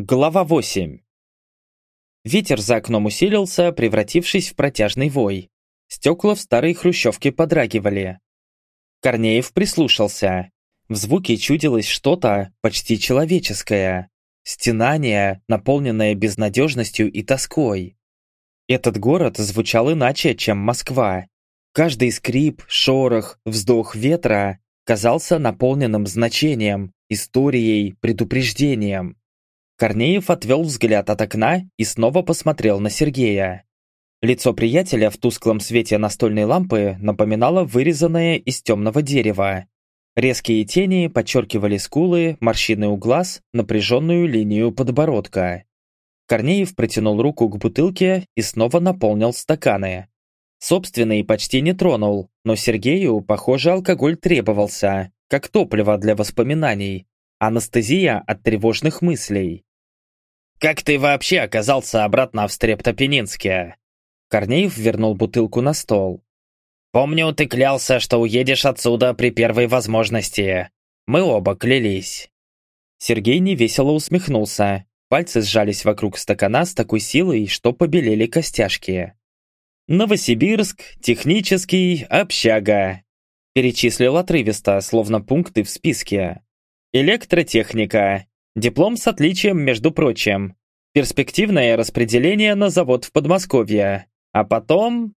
Глава 8 Ветер за окном усилился, превратившись в протяжный вой. Стекла в старой хрущевке подрагивали. Корнеев прислушался. В звуке чудилось что-то почти человеческое. Стенание, наполненное безнадежностью и тоской. Этот город звучал иначе, чем Москва. Каждый скрип, шорох, вздох ветра казался наполненным значением, историей, предупреждением. Корнеев отвел взгляд от окна и снова посмотрел на Сергея. Лицо приятеля в тусклом свете настольной лампы напоминало вырезанное из темного дерева. Резкие тени подчеркивали скулы, морщины у глаз, напряженную линию подбородка. Корнеев протянул руку к бутылке и снова наполнил стаканы. Собственный почти не тронул, но Сергею, похоже, алкоголь требовался, как топливо для воспоминаний, анестезия от тревожных мыслей. «Как ты вообще оказался обратно в Стрептопенинске?» Корнеев вернул бутылку на стол. «Помню, ты клялся, что уедешь отсюда при первой возможности. Мы оба клялись». Сергей невесело усмехнулся. Пальцы сжались вокруг стакана с такой силой, что побелели костяшки. «Новосибирск, технический, общага», перечислил отрывисто, словно пункты в списке. «Электротехника, Диплом с отличием, между прочим. Перспективное распределение на завод в Подмосковье. А потом...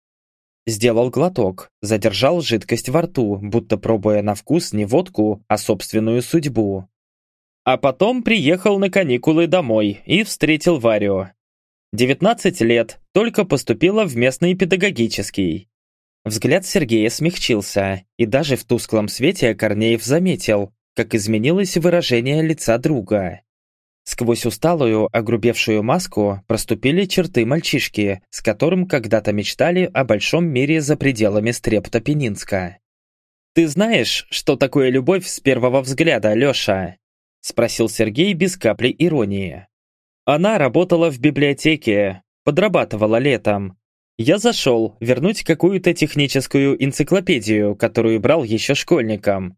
Сделал глоток, задержал жидкость во рту, будто пробуя на вкус не водку, а собственную судьбу. А потом приехал на каникулы домой и встретил Варю. 19 лет, только поступила в местный педагогический. Взгляд Сергея смягчился, и даже в тусклом свете Корнеев заметил, как изменилось выражение лица друга. Сквозь усталую, огрубевшую маску проступили черты мальчишки, с которым когда-то мечтали о большом мире за пределами Стрептопенинска. «Ты знаешь, что такое любовь с первого взгляда, Лёша?» – спросил Сергей без капли иронии. «Она работала в библиотеке, подрабатывала летом. Я зашел вернуть какую-то техническую энциклопедию, которую брал еще школьником.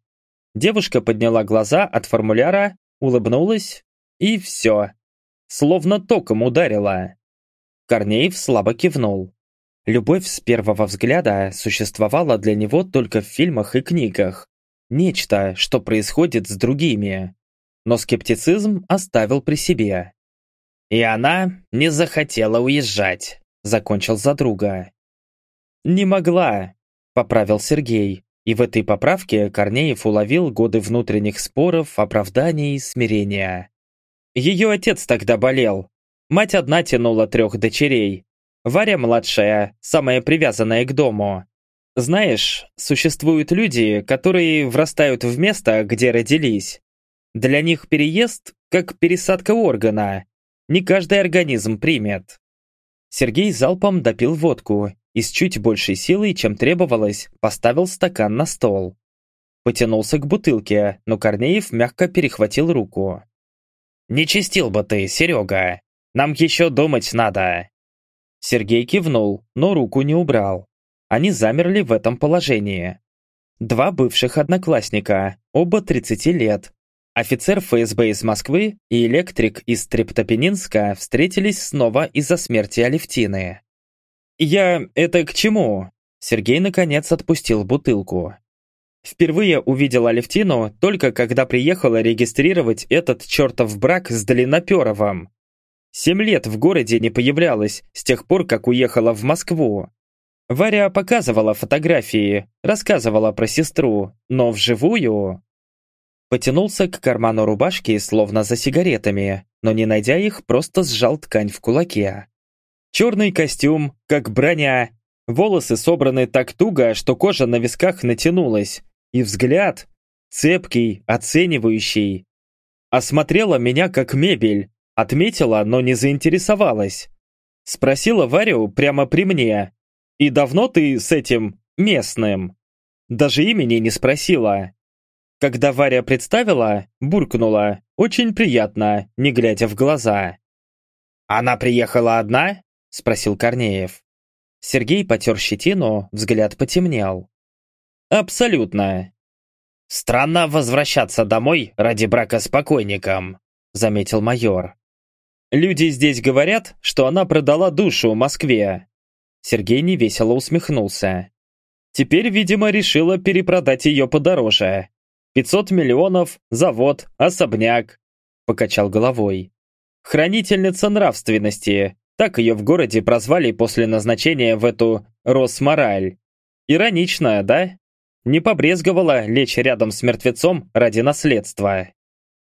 Девушка подняла глаза от формуляра, улыбнулась, и все. Словно током ударила. Корнеев слабо кивнул. Любовь с первого взгляда существовала для него только в фильмах и книгах. Нечто, что происходит с другими. Но скептицизм оставил при себе. «И она не захотела уезжать», — закончил за друга. «Не могла», — поправил Сергей. И в этой поправке Корнеев уловил годы внутренних споров, оправданий и смирения. Ее отец тогда болел. Мать одна тянула трех дочерей. Варя младшая, самая привязанная к дому. Знаешь, существуют люди, которые врастают в место, где родились. Для них переезд как пересадка органа. Не каждый организм примет. Сергей залпом допил водку и с чуть большей силой, чем требовалось, поставил стакан на стол. Потянулся к бутылке, но Корнеев мягко перехватил руку. «Не чистил бы ты, Серега! Нам еще думать надо!» Сергей кивнул, но руку не убрал. Они замерли в этом положении. Два бывших одноклассника, оба 30 лет. Офицер ФСБ из Москвы и электрик из Трептопенинска встретились снова из-за смерти Алевтины. «Я это к чему?» Сергей наконец отпустил бутылку. Впервые увидел Алевтину только когда приехала регистрировать этот чертов брак с Длинноперовым. Семь лет в городе не появлялась с тех пор, как уехала в Москву. Варя показывала фотографии, рассказывала про сестру, но вживую... Потянулся к карману рубашки, словно за сигаретами, но не найдя их, просто сжал ткань в кулаке. Черный костюм, как броня. Волосы собраны так туго, что кожа на висках натянулась. И взгляд цепкий, оценивающий. Осмотрела меня как мебель. Отметила, но не заинтересовалась. Спросила Варю прямо при мне. «И давно ты с этим местным?» Даже имени не спросила. Когда Варя представила, буркнула «Очень приятно», не глядя в глаза. «Она приехала одна?» — спросил Корнеев. Сергей потер щетину, взгляд потемнел. «Абсолютно». «Странно возвращаться домой ради брака с покойником», — заметил майор. Люди здесь говорят, что она продала душу Москве. Сергей невесело усмехнулся. Теперь, видимо, решила перепродать ее подороже. 500 миллионов, завод, особняк. Покачал головой. Хранительница нравственности. Так ее в городе прозвали после назначения в эту Росмораль. Иронично, да? Не побрезговала лечь рядом с мертвецом ради наследства.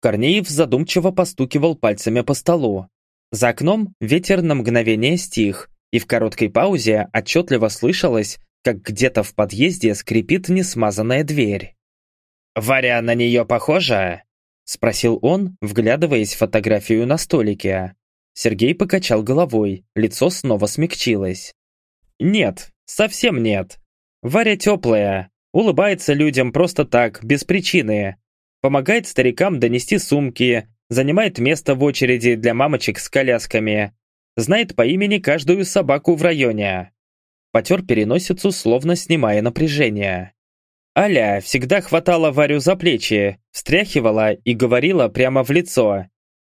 Корнеев задумчиво постукивал пальцами по столу. За окном ветер на мгновение стих, и в короткой паузе отчетливо слышалось, как где-то в подъезде скрипит несмазанная дверь. «Варя на нее похожа?» – спросил он, вглядываясь в фотографию на столике. Сергей покачал головой, лицо снова смягчилось. «Нет, совсем нет. Варя теплая, улыбается людям просто так, без причины, помогает старикам донести сумки, занимает место в очереди для мамочек с колясками, знает по имени каждую собаку в районе. Потер переносицу, словно снимая напряжение. Аля всегда хватала Варю за плечи, встряхивала и говорила прямо в лицо.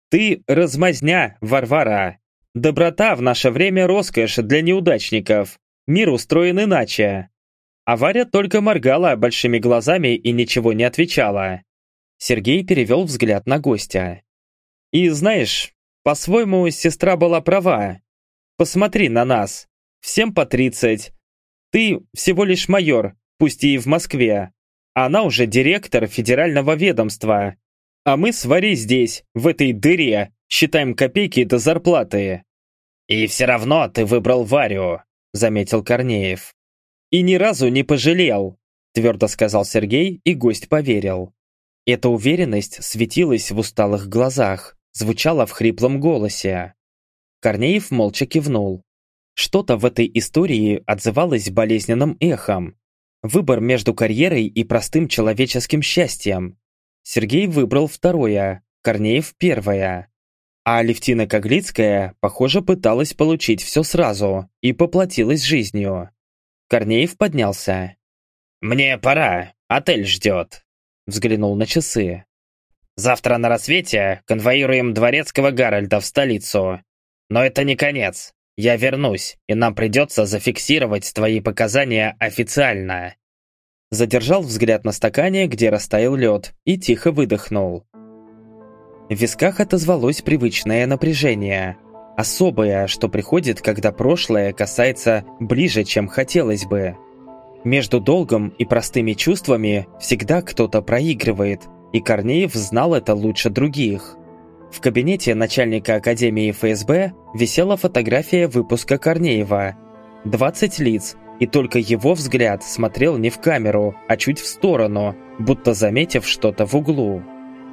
«Ты размазня, Варвара! Доброта в наше время роскошь для неудачников. Мир устроен иначе». А Варя только моргала большими глазами и ничего не отвечала. Сергей перевел взгляд на гостя. «И знаешь, по-своему, сестра была права. Посмотри на нас. Всем по тридцать. Ты всего лишь майор, пусть и в Москве. Она уже директор федерального ведомства. А мы с Варей здесь, в этой дыре, считаем копейки до зарплаты». «И все равно ты выбрал Варю», — заметил Корнеев. «И ни разу не пожалел», — твердо сказал Сергей, и гость поверил. Эта уверенность светилась в усталых глазах, звучала в хриплом голосе. Корнеев молча кивнул. Что-то в этой истории отзывалось болезненным эхом. Выбор между карьерой и простым человеческим счастьем. Сергей выбрал второе, Корнеев первое. А Алевтина Коглицкая, похоже, пыталась получить все сразу и поплатилась жизнью. Корнеев поднялся. «Мне пора, отель ждет» взглянул на часы. «Завтра на рассвете конвоируем дворецкого Гарольда в столицу. Но это не конец. Я вернусь, и нам придется зафиксировать твои показания официально». Задержал взгляд на стакане, где растаял лед, и тихо выдохнул. В висках отозвалось привычное напряжение. Особое, что приходит, когда прошлое касается ближе, чем хотелось бы. Между долгом и простыми чувствами всегда кто-то проигрывает, и Корнеев знал это лучше других. В кабинете начальника Академии ФСБ висела фотография выпуска Корнеева. 20 лиц, и только его взгляд смотрел не в камеру, а чуть в сторону, будто заметив что-то в углу.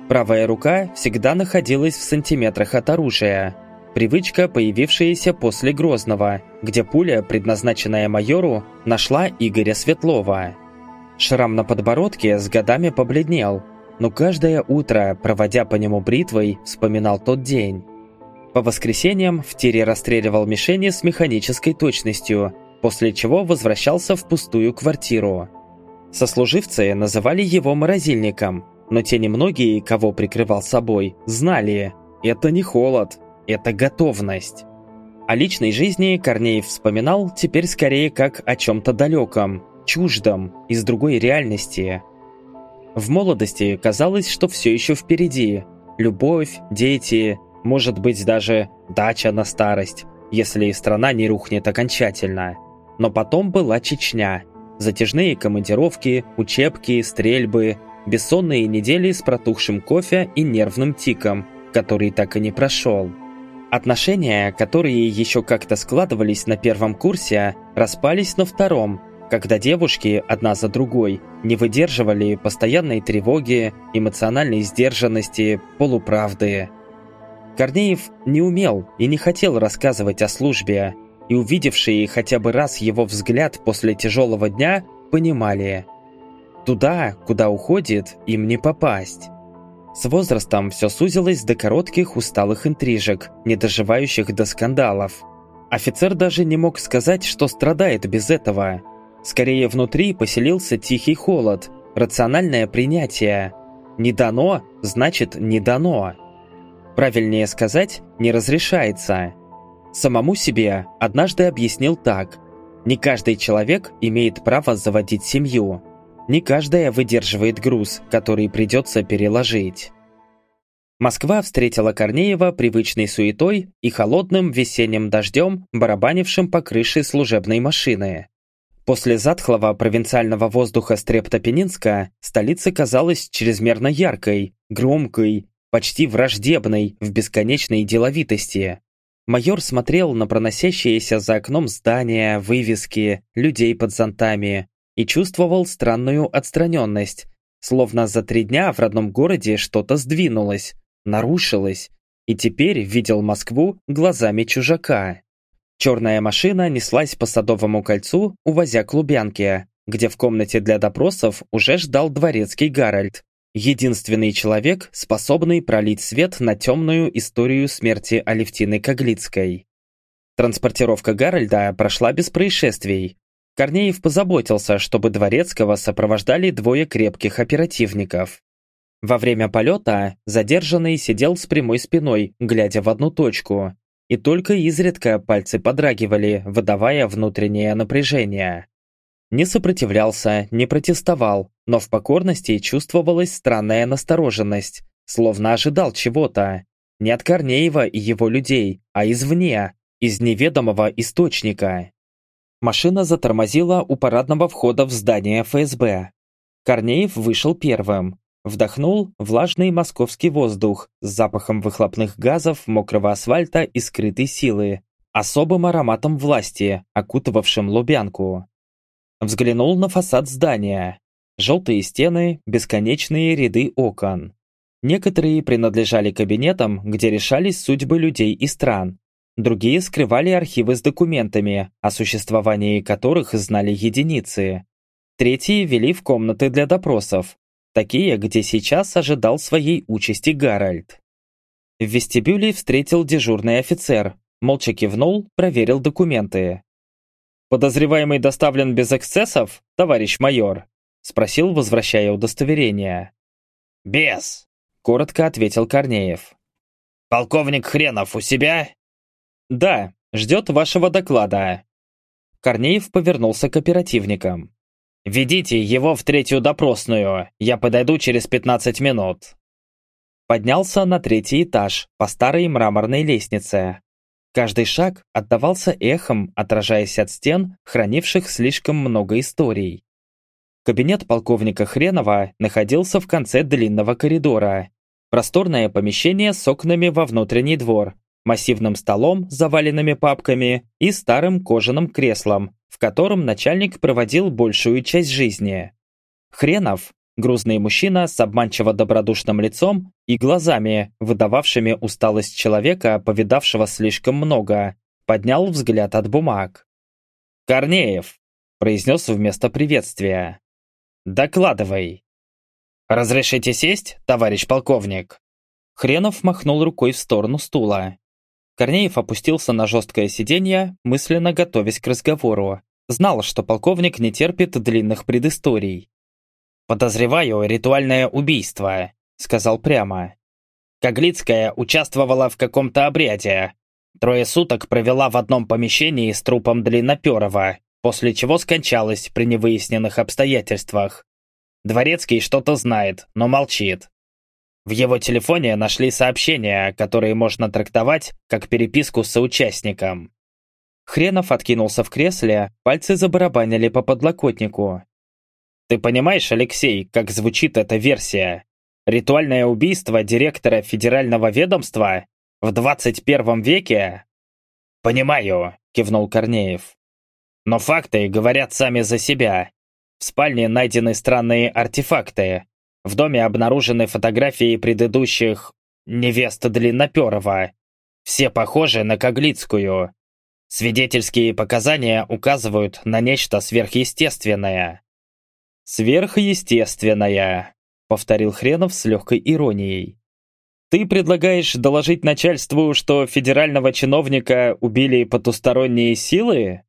Правая рука всегда находилась в сантиметрах от оружия, Привычка, появившаяся после Грозного, где пуля, предназначенная майору, нашла Игоря Светлова. Шрам на подбородке с годами побледнел, но каждое утро, проводя по нему бритвой, вспоминал тот день. По воскресеньям в тире расстреливал мишени с механической точностью, после чего возвращался в пустую квартиру. Сослуживцы называли его морозильником, но те немногие, кого прикрывал собой, знали – это не холод, это готовность. О личной жизни Корнеев вспоминал теперь скорее как о чем-то далеком, чуждом, из другой реальности. В молодости казалось, что все еще впереди. Любовь, дети, может быть даже дача на старость, если страна не рухнет окончательно. Но потом была Чечня. Затяжные командировки, учебки, стрельбы, бессонные недели с протухшим кофе и нервным тиком, который так и не прошел. Отношения, которые еще как-то складывались на первом курсе, распались на втором, когда девушки одна за другой не выдерживали постоянной тревоги, эмоциональной сдержанности, полуправды. Корнеев не умел и не хотел рассказывать о службе, и увидевшие хотя бы раз его взгляд после тяжелого дня понимали – туда, куда уходит, им не попасть. С возрастом все сузилось до коротких усталых интрижек, не доживающих до скандалов. Офицер даже не мог сказать, что страдает без этого. Скорее внутри поселился тихий холод, рациональное принятие. Не дано, значит не дано. Правильнее сказать, не разрешается. Самому себе однажды объяснил так. Не каждый человек имеет право заводить семью. Не каждая выдерживает груз, который придется переложить. Москва встретила Корнеева привычной суетой и холодным весенним дождем, барабанившим по крыше служебной машины. После затхлого провинциального воздуха Стрептопенинска столица казалась чрезмерно яркой, громкой, почти враждебной в бесконечной деловитости. Майор смотрел на проносящиеся за окном здания, вывески, людей под зонтами и чувствовал странную отстраненность, словно за три дня в родном городе что-то сдвинулось, нарушилось, и теперь видел Москву глазами чужака. Черная машина неслась по Садовому кольцу, увозя к Лубянке, где в комнате для допросов уже ждал дворецкий Гарольд, единственный человек, способный пролить свет на темную историю смерти Алевтины Коглицкой. Транспортировка Гарольда прошла без происшествий. Корнеев позаботился, чтобы Дворецкого сопровождали двое крепких оперативников. Во время полета задержанный сидел с прямой спиной, глядя в одну точку, и только изредка пальцы подрагивали, выдавая внутреннее напряжение. Не сопротивлялся, не протестовал, но в покорности чувствовалась странная настороженность, словно ожидал чего-то. Не от Корнеева и его людей, а извне, из неведомого источника. Машина затормозила у парадного входа в здание ФСБ. Корнеев вышел первым, Вдохнул влажный московский воздух с запахом выхлопных газов, мокрого асфальта и скрытой силы, особым ароматом власти, окутывавшим Лубянку. Взглянул на фасад здания. Желтые стены, бесконечные ряды окон. Некоторые принадлежали кабинетам, где решались судьбы людей и стран. Другие скрывали архивы с документами, о существовании которых знали единицы. Третьи вели в комнаты для допросов, такие, где сейчас ожидал своей участи Гарольд. В вестибюле встретил дежурный офицер, молча кивнул, проверил документы. «Подозреваемый доставлен без эксцессов, товарищ майор?» спросил, возвращая удостоверение. «Без», — коротко ответил Корнеев. «Полковник Хренов у себя?» «Да, ждет вашего доклада». Корнеев повернулся к оперативникам. «Ведите его в третью допросную, я подойду через 15 минут». Поднялся на третий этаж по старой мраморной лестнице. Каждый шаг отдавался эхом, отражаясь от стен, хранивших слишком много историй. Кабинет полковника Хренова находился в конце длинного коридора. Просторное помещение с окнами во внутренний двор, массивным столом, заваленными папками и старым кожаным креслом, в котором начальник проводил большую часть жизни. Хренов, грузный мужчина с обманчиво добродушным лицом и глазами, выдававшими усталость человека, повидавшего слишком много, поднял взгляд от бумаг. «Корнеев», – произнес вместо приветствия. «Докладывай». «Разрешите сесть, товарищ полковник?» Хренов махнул рукой в сторону стула. Корнеев опустился на жесткое сиденье, мысленно готовясь к разговору. Знал, что полковник не терпит длинных предысторий. «Подозреваю ритуальное убийство», — сказал прямо. Коглицкая участвовала в каком-то обряде. Трое суток провела в одном помещении с трупом Длинноперова, после чего скончалась при невыясненных обстоятельствах. Дворецкий что-то знает, но молчит. В его телефоне нашли сообщения, которые можно трактовать как переписку с соучастником. Хренов откинулся в кресле, пальцы забарабанили по подлокотнику. «Ты понимаешь, Алексей, как звучит эта версия? Ритуальное убийство директора федерального ведомства? В 21 веке?» «Понимаю», — кивнул Корнеев. «Но факты говорят сами за себя. В спальне найдены странные артефакты, в доме обнаружены фотографии предыдущих невест Длинноперова. Все похожи на Коглицкую. Свидетельские показания указывают на нечто сверхъестественное. «Сверхъестественное», — повторил Хренов с легкой иронией. «Ты предлагаешь доложить начальству, что федерального чиновника убили потусторонние силы?»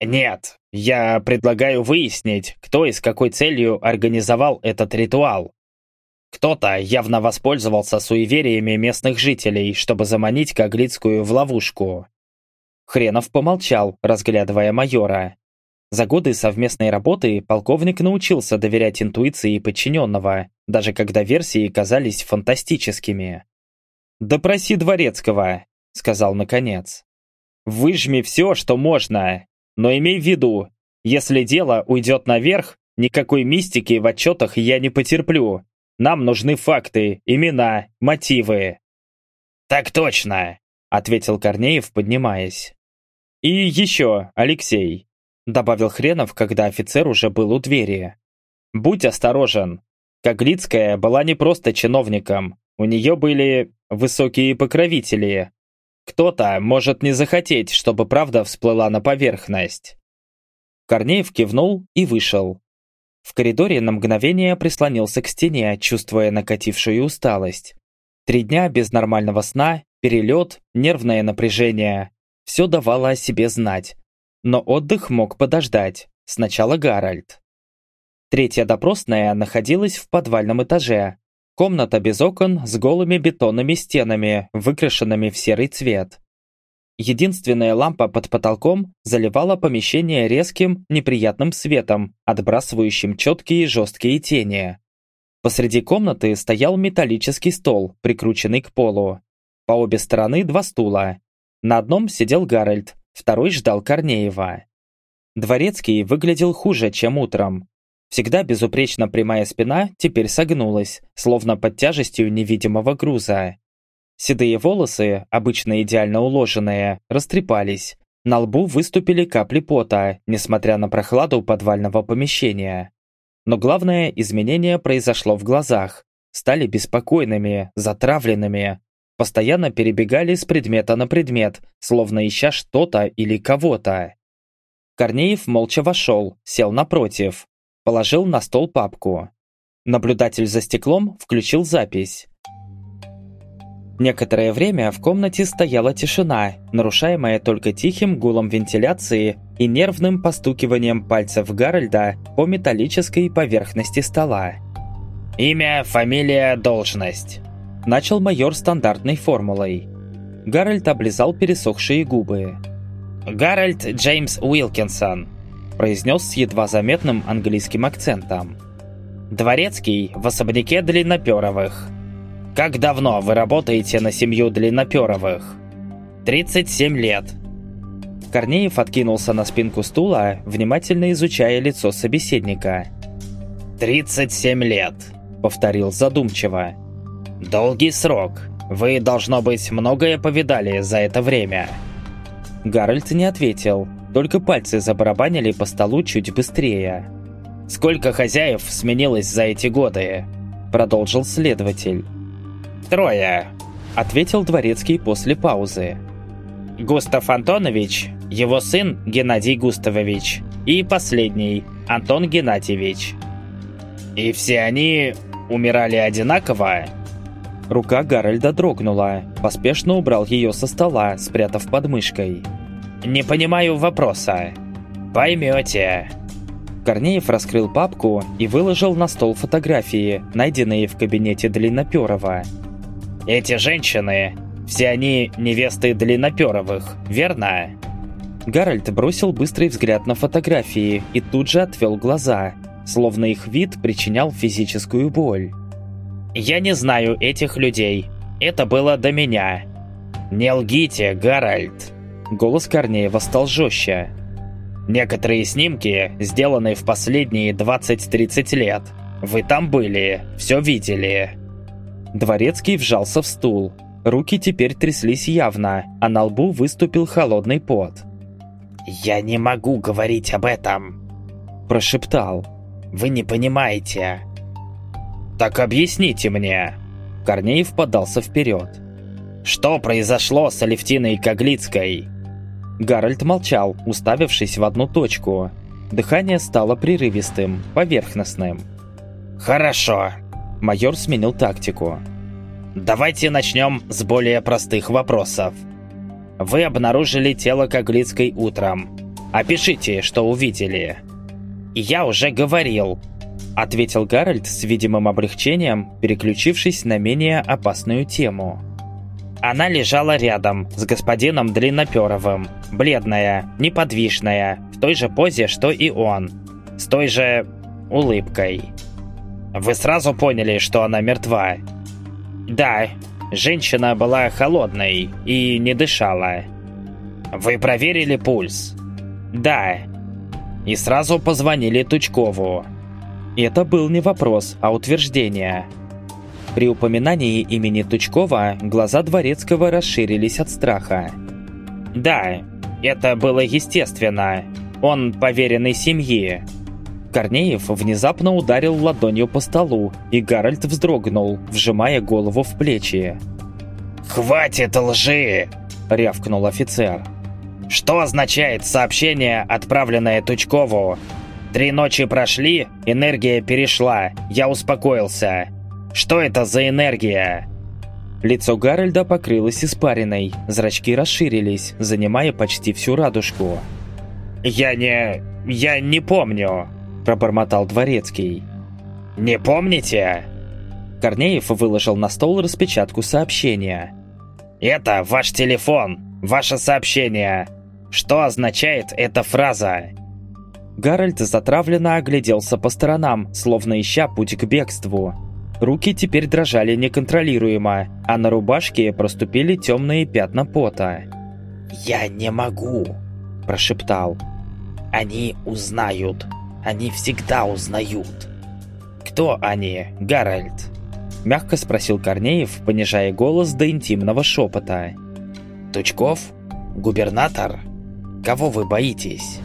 «Нет, я предлагаю выяснить, кто и с какой целью организовал этот ритуал. Кто-то явно воспользовался суевериями местных жителей, чтобы заманить Коглицкую в ловушку. Хренов помолчал, разглядывая майора. За годы совместной работы полковник научился доверять интуиции подчиненного, даже когда версии казались фантастическими. «Допроси Дворецкого», — сказал наконец. «Выжми все, что можно, но имей в виду, если дело уйдет наверх, никакой мистики в отчетах я не потерплю. Нам нужны факты, имена, мотивы». «Так точно», — ответил Корнеев, поднимаясь. «И еще, Алексей, добавил Хренов, когда офицер уже был у двери. «Будь осторожен. Коглицкая была не просто чиновником, у нее были высокие покровители. Кто-то может не захотеть, чтобы правда всплыла на поверхность». Корнеев кивнул и вышел. В коридоре на мгновение прислонился к стене, чувствуя накатившую усталость. Три дня без нормального сна, перелет, нервное напряжение. Все давало о себе знать. Но отдых мог подождать. Сначала Гарольд. Третья допросная находилась в подвальном этаже. Комната без окон с голыми бетонными стенами, выкрашенными в серый цвет. Единственная лампа под потолком заливала помещение резким, неприятным светом, отбрасывающим четкие жесткие тени. Посреди комнаты стоял металлический стол, прикрученный к полу. По обе стороны два стула. На одном сидел Гарольд, второй ждал Корнеева. Дворецкий выглядел хуже, чем утром. Всегда безупречно прямая спина теперь согнулась, словно под тяжестью невидимого груза. Седые волосы, обычно идеально уложенные, растрепались. На лбу выступили капли пота, несмотря на прохладу подвального помещения. Но главное изменение произошло в глазах. Стали беспокойными, затравленными, постоянно перебегали с предмета на предмет, словно ища что-то или кого-то. Корнеев молча вошел, сел напротив, положил на стол папку. Наблюдатель за стеклом включил запись. Некоторое время в комнате стояла тишина, нарушаемая только тихим гулом вентиляции и нервным постукиванием пальцев Гарольда по металлической поверхности стола. «Имя, фамилия, должность», Начал майор стандартной формулой. Гарольд облизал пересохшие губы. «Гарольд Джеймс Уилкинсон», произнес с едва заметным английским акцентом. «Дворецкий в особняке Длинноперовых. Как давно вы работаете на семью Длинноперовых?» «37 лет». Корнеев откинулся на спинку стула, внимательно изучая лицо собеседника. «37 лет», — повторил задумчиво. «Долгий срок. Вы, должно быть, многое повидали за это время». Гарольд не ответил, только пальцы забарабанили по столу чуть быстрее. «Сколько хозяев сменилось за эти годы?» Продолжил следователь. «Трое», — ответил Дворецкий после паузы. «Густав Антонович, его сын Геннадий Густавович и последний Антон Геннадьевич. И все они умирали одинаково?» Рука Гарольда дрогнула. Поспешно убрал ее со стола, спрятав под мышкой. «Не понимаю вопроса». «Поймете». Корнеев раскрыл папку и выложил на стол фотографии, найденные в кабинете Длинноперова. «Эти женщины, все они невесты Длинноперовых, верно?» Гарольд бросил быстрый взгляд на фотографии и тут же отвел глаза, словно их вид причинял физическую боль. Я не знаю этих людей. Это было до меня. Не лгите, Гарольд. Голос Корнеева стал жестче. Некоторые снимки сделаны в последние 20-30 лет. Вы там были, все видели. Дворецкий вжался в стул. Руки теперь тряслись явно, а на лбу выступил холодный пот. «Я не могу говорить об этом», – прошептал. «Вы не понимаете. «Так объясните мне!» Корнеев подался вперед. «Что произошло с Алевтиной Коглицкой?» Гарольд молчал, уставившись в одну точку. Дыхание стало прерывистым, поверхностным. «Хорошо!» Майор сменил тактику. «Давайте начнем с более простых вопросов. Вы обнаружили тело Коглицкой утром. Опишите, что увидели». «Я уже говорил. Ответил Гарольд с видимым облегчением, переключившись на менее опасную тему. Она лежала рядом с господином Длинноперовым, бледная, неподвижная, в той же позе, что и он, с той же улыбкой. Вы сразу поняли, что она мертва? Да, женщина была холодной и не дышала. Вы проверили пульс? Да. И сразу позвонили Тучкову. Это был не вопрос, а утверждение. При упоминании имени Тучкова глаза Дворецкого расширились от страха. «Да, это было естественно. Он поверенный семьи». Корнеев внезапно ударил ладонью по столу, и Гарольд вздрогнул, вжимая голову в плечи. «Хватит лжи!» – рявкнул офицер. «Что означает сообщение, отправленное Тучкову? Три ночи прошли, энергия перешла, я успокоился. Что это за энергия?» Лицо Гарольда покрылось испариной, зрачки расширились, занимая почти всю радужку. «Я не... я не помню», – пробормотал Дворецкий. «Не помните?» Корнеев выложил на стол распечатку сообщения. «Это ваш телефон, ваше сообщение. Что означает эта фраза?» Гарольд затравленно огляделся по сторонам, словно ища путь к бегству. Руки теперь дрожали неконтролируемо, а на рубашке проступили темные пятна пота. «Я не могу», – прошептал. «Они узнают. Они всегда узнают». «Кто они, Гарольд?» – мягко спросил Корнеев, понижая голос до интимного шепота. «Тучков? Губернатор? Кого вы боитесь?»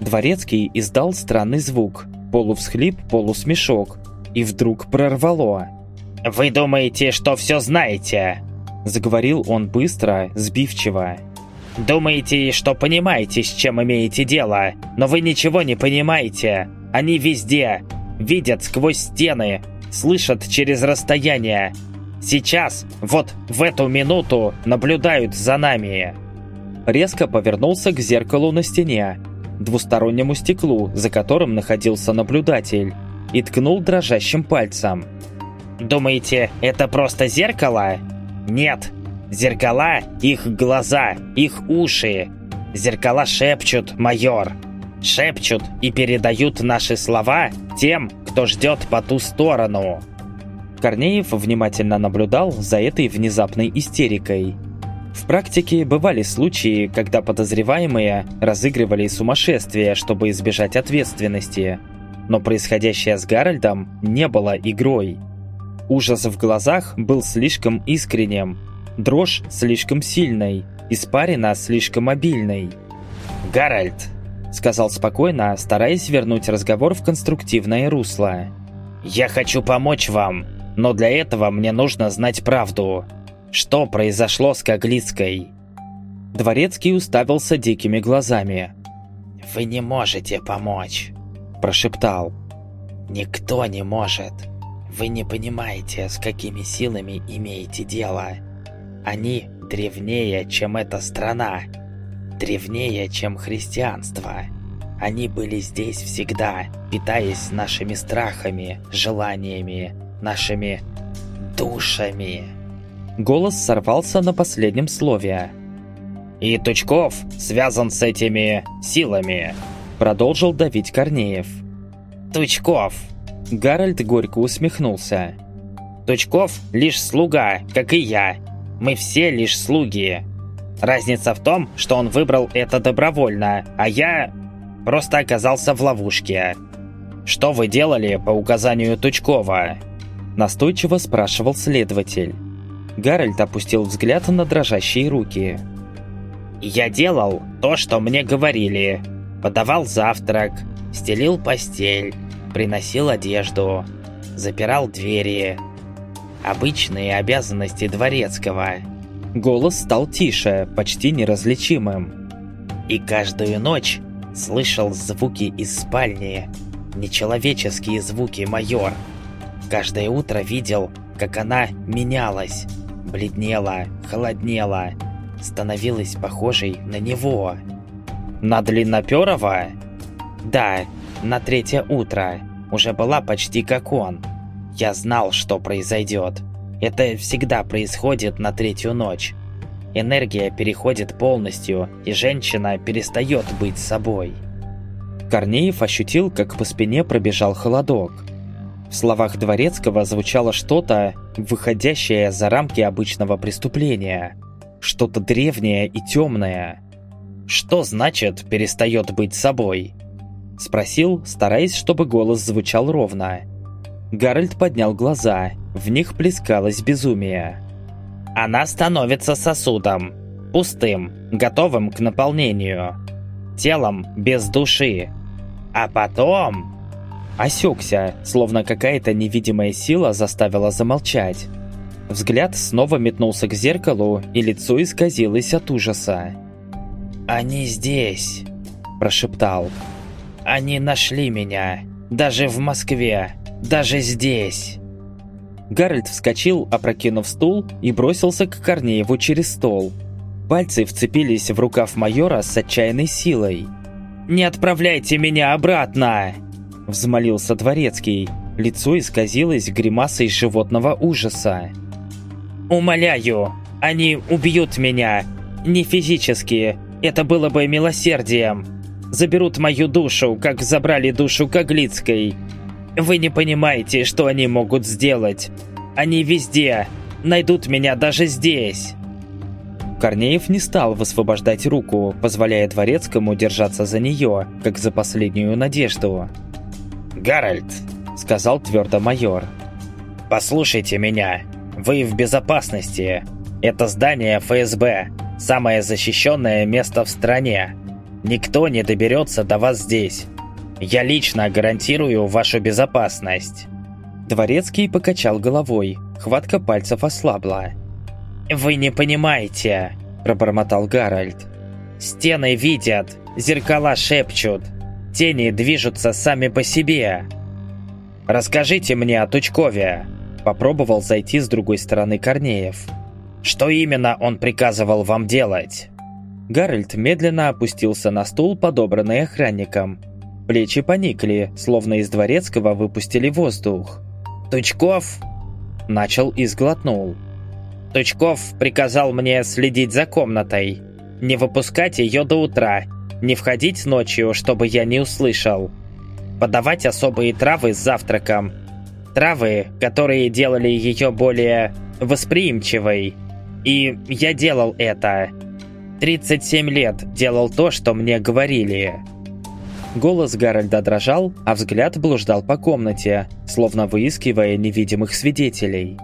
Дворецкий издал странный звук, полувсхлип, полусмешок, и вдруг прорвало. «Вы думаете, что все знаете?» Заговорил он быстро, сбивчиво. «Думаете, что понимаете, с чем имеете дело, но вы ничего не понимаете. Они везде, видят сквозь стены, слышат через расстояние. Сейчас, вот в эту минуту, наблюдают за нами». Резко повернулся к зеркалу на стене, двустороннему стеклу, за которым находился наблюдатель, и ткнул дрожащим пальцем. «Думаете, это просто зеркало? Нет. Зеркала – их глаза, их уши. Зеркала шепчут, майор. Шепчут и передают наши слова тем, кто ждет по ту сторону». Корнеев внимательно наблюдал за этой внезапной истерикой. В практике бывали случаи, когда подозреваемые разыгрывали сумасшествие, чтобы избежать ответственности – но происходящее с Гарольдом не было игрой. Ужас в глазах был слишком искренним, дрожь слишком сильной, испарина слишком обильной. «Гарольд!» – сказал спокойно, стараясь вернуть разговор в конструктивное русло. «Я хочу помочь вам, но для этого мне нужно знать правду. Что произошло с Коглицкой?» Дворецкий уставился дикими глазами. «Вы не можете помочь прошептал. «Никто не может. Вы не понимаете, с какими силами имеете дело. Они древнее, чем эта страна. Древнее, чем христианство. Они были здесь всегда, питаясь нашими страхами, желаниями, нашими душами». Голос сорвался на последнем слове. «И Тучков связан с этими силами», Продолжил давить Корнеев. «Тучков!» Гарольд горько усмехнулся. «Тучков лишь слуга, как и я. Мы все лишь слуги. Разница в том, что он выбрал это добровольно, а я просто оказался в ловушке. Что вы делали по указанию Тучкова?» Настойчиво спрашивал следователь. Гарольд опустил взгляд на дрожащие руки. «Я делал то, что мне говорили подавал завтрак, стелил постель, приносил одежду, запирал двери. Обычные обязанности дворецкого. Голос стал тише, почти неразличимым. И каждую ночь слышал звуки из спальни. Нечеловеческие звуки, майор. Каждое утро видел, как она менялась, бледнела, холоднела, становилась похожей на него. На Длинноперова? Да, на третье утро. уже была почти как он. Я знал, что произойдет. Это всегда происходит на третью ночь. Энергия переходит полностью, и женщина перестает быть собой. Корнеев ощутил, как по спине пробежал холодок. В словах Дворецкого звучало что-то, выходящее за рамки обычного преступления. Что-то древнее и темное. «Что значит «перестает быть собой»?» Спросил, стараясь, чтобы голос звучал ровно. Гарольд поднял глаза, в них плескалось безумие. «Она становится сосудом, пустым, готовым к наполнению, телом без души. А потом...» Осекся, словно какая-то невидимая сила заставила замолчать. Взгляд снова метнулся к зеркалу, и лицо исказилось от ужаса. «Они здесь!» – прошептал. «Они нашли меня! Даже в Москве! Даже здесь!» Гарольд вскочил, опрокинув стул, и бросился к Корнееву через стол. Пальцы вцепились в рукав майора с отчаянной силой. «Не отправляйте меня обратно!» Взмолился Дворецкий. Лицо исказилось гримасой животного ужаса. «Умоляю, они убьют меня. Не физически. Это было бы милосердием. Заберут мою душу, как забрали душу Коглицкой. Вы не понимаете, что они могут сделать. Они везде. Найдут меня даже здесь». Корнеев не стал высвобождать руку, позволяя Дворецкому держаться за нее, как за последнюю надежду. «Гарольд», — сказал твердо майор, — «послушайте меня. Вы в безопасности. Это здание ФСБ, самое защищенное место в стране. Никто не доберется до вас здесь. Я лично гарантирую вашу безопасность». Дворецкий покачал головой, хватка пальцев ослабла. «Вы не понимаете», – пробормотал Гарольд. «Стены видят, зеркала шепчут, тени движутся сами по себе. Расскажите мне о Тучкове», – попробовал зайти с другой стороны Корнеев. «Что именно он приказывал вам делать?» Гарольд медленно опустился на стул, подобранный охранником, Плечи поникли, словно из дворецкого выпустили воздух. «Тучков?» Начал и сглотнул. «Тучков приказал мне следить за комнатой, не выпускать ее до утра, не входить ночью, чтобы я не услышал, подавать особые травы с завтраком, травы, которые делали ее более восприимчивой. И я делал это. 37 лет делал то, что мне говорили». Голос Гарольда дрожал, а взгляд блуждал по комнате, словно выискивая невидимых свидетелей.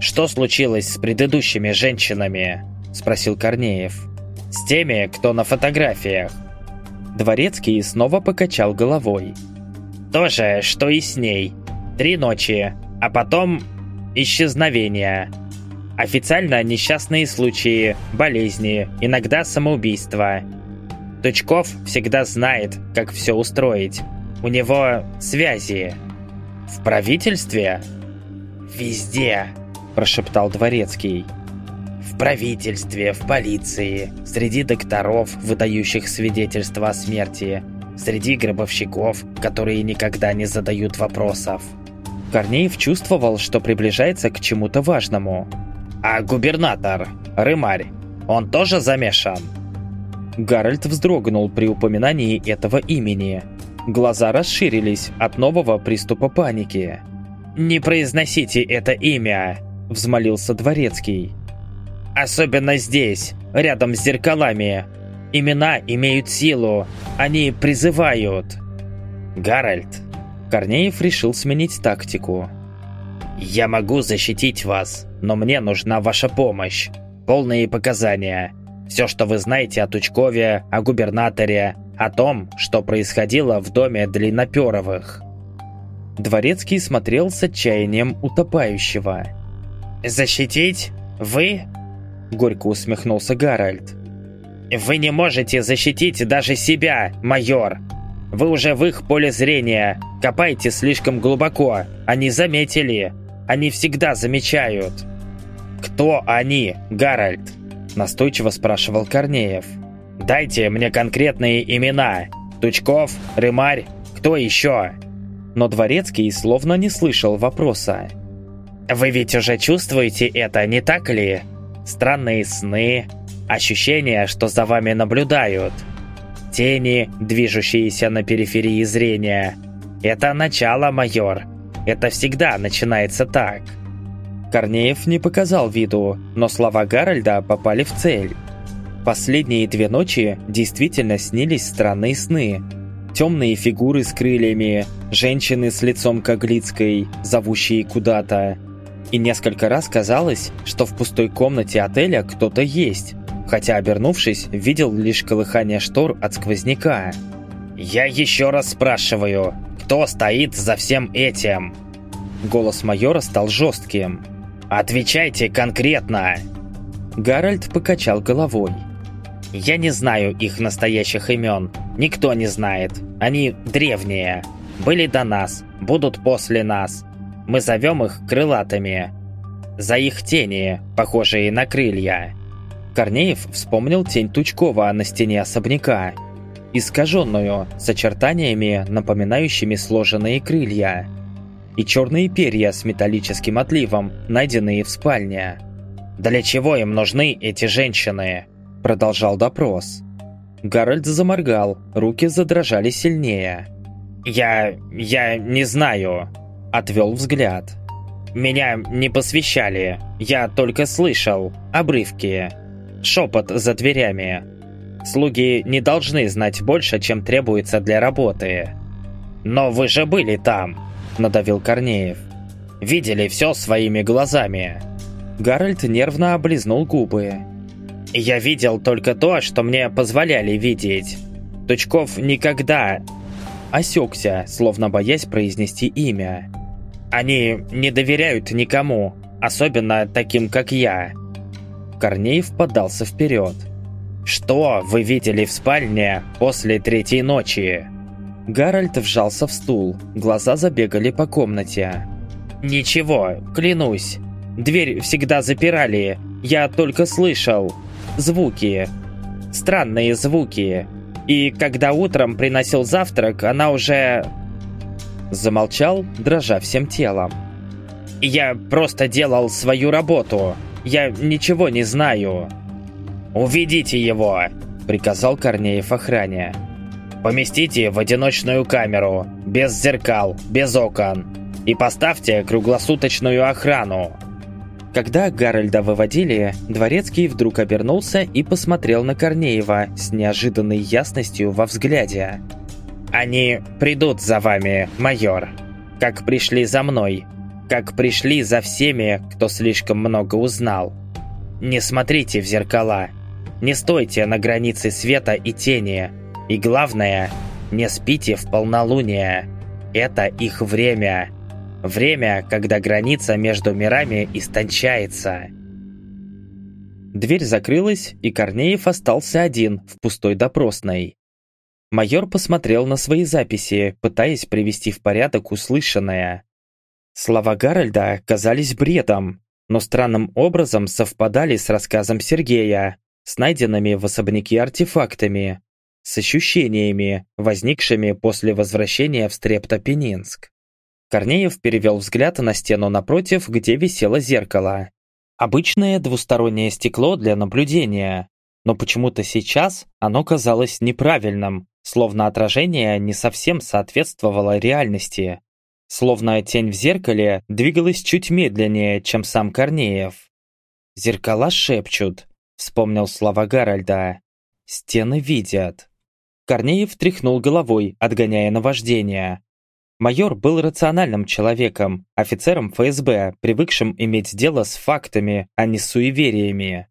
«Что случилось с предыдущими женщинами?» – спросил Корнеев. «С теми, кто на фотографиях». Дворецкий снова покачал головой. «То же, что и с ней. Три ночи, а потом исчезновение. Официально несчастные случаи, болезни, иногда самоубийства. Тучков всегда знает, как все устроить. У него связи. В правительстве? Везде, прошептал Дворецкий. Правительстве, в полиции, среди докторов, выдающих свидетельства о смерти, среди гробовщиков, которые никогда не задают вопросов. Корнеев чувствовал, что приближается к чему-то важному. А губернатор, Рымарь, он тоже замешан? Гарольд вздрогнул при упоминании этого имени. Глаза расширились от нового приступа паники. «Не произносите это имя!» – взмолился Дворецкий. «Особенно здесь, рядом с зеркалами. Имена имеют силу, они призывают». «Гарольд!» Корнеев решил сменить тактику. «Я могу защитить вас, но мне нужна ваша помощь. Полные показания. Все, что вы знаете о Тучкове, о губернаторе, о том, что происходило в доме Длинноперовых». Дворецкий смотрел с отчаянием утопающего. «Защитить? Вы?» Горько усмехнулся Гарольд. «Вы не можете защитить даже себя, майор! Вы уже в их поле зрения, копаете слишком глубоко, они заметили, они всегда замечают!» «Кто они, Гарольд?» Настойчиво спрашивал Корнеев. «Дайте мне конкретные имена. Тучков, Рымарь, кто еще?» но Дворецкий словно не слышал вопроса. «Вы ведь уже чувствуете это, не так ли? Странные сны, ощущение, что за вами наблюдают, тени, движущиеся на периферии зрения. Это начало, майор. Это всегда начинается так». Корнеев не показал виду, но слова Гарольда попали в цель. Последние две ночи действительно снились странные сны. Темные фигуры с крыльями, женщины с лицом Коглицкой, зовущие куда-то. И несколько раз казалось, что в пустой комнате отеля кто-то есть, хотя, обернувшись, видел лишь колыхание штор от сквозняка. «Я еще раз спрашиваю, кто стоит за всем этим?» Голос майора стал жестким. «Отвечайте конкретно!» Гарольд покачал головой. «Я не знаю их настоящих имен. Никто не знает. Они древние. Были до нас, будут после нас. Мы зовем их крылатыми. За их тени, похожие на крылья». Корнеев вспомнил тень Тучкова на стене особняка. Искаженную, с очертаниями, напоминающими сложенные крылья и черные перья с металлическим отливом, найденные в спальне. «Для чего им нужны эти женщины?» – продолжал допрос. Гарольд заморгал, руки задрожали сильнее. «Я... я не знаю», – отвел взгляд. «Меня не посвящали, я только слышал, обрывки, шепот за дверями. Слуги не должны знать больше, чем требуется для работы. Но вы же были там!» – надавил Корнеев. «Видели все своими глазами». Гарольд нервно облизнул губы. «Я видел только то, что мне позволяли видеть. Тучков никогда...» Осекся, словно боясь произнести имя. «Они не доверяют никому, особенно таким, как я». Корнеев подался вперед. «Что вы видели в спальне после третьей ночи?» Гарольд вжался в стул, глаза забегали по комнате. «Ничего, клянусь. Дверь всегда запирали, я только слышал. Звуки. Странные звуки. И когда утром приносил завтрак, она уже...» Замолчал, дрожа всем телом. «Я просто делал свою работу. Я ничего не знаю». «Уведите его!» – приказал Корнеев охране. Поместите в одиночную камеру, без зеркал, без окон. И поставьте круглосуточную охрану. Когда Гарольда выводили, Дворецкий вдруг обернулся и посмотрел на Корнеева с неожиданной ясностью во взгляде. «Они придут за вами, майор, как пришли за мной, как пришли за всеми, кто слишком много узнал. Не смотрите в зеркала, не стойте на границе света и тени, и главное, не спите в полнолуние. Это их время. Время, когда граница между мирами истончается. Дверь закрылась, и Корнеев остался один в пустой допросной. Майор посмотрел на свои записи, пытаясь привести в порядок услышанное. Слова Гарольда казались бредом, но странным образом совпадали с рассказом Сергея, с найденными в особняке артефактами, с ощущениями, возникшими после возвращения в Стрептопенинск. Корнеев перевел взгляд на стену напротив, где висело зеркало. Обычное двустороннее стекло для наблюдения, но почему-то сейчас оно казалось неправильным, словно отражение не совсем соответствовало реальности. Словно тень в зеркале двигалась чуть медленнее, чем сам Корнеев. «Зеркала шепчут», — вспомнил слова Гарольда. «Стены видят». Корнеев тряхнул головой, отгоняя наваждение. Майор был рациональным человеком, офицером ФСБ, привыкшим иметь дело с фактами, а не с суевериями.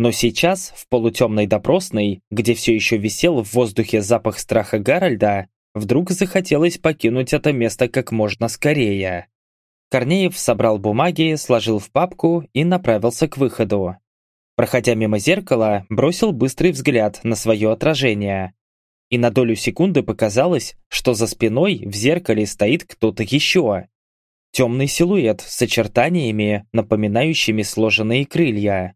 Но сейчас, в полутемной допросной, где все еще висел в воздухе запах страха Гарольда, вдруг захотелось покинуть это место как можно скорее. Корнеев собрал бумаги, сложил в папку и направился к выходу. Проходя мимо зеркала, бросил быстрый взгляд на свое отражение и на долю секунды показалось, что за спиной в зеркале стоит кто-то еще. Темный силуэт с очертаниями, напоминающими сложенные крылья.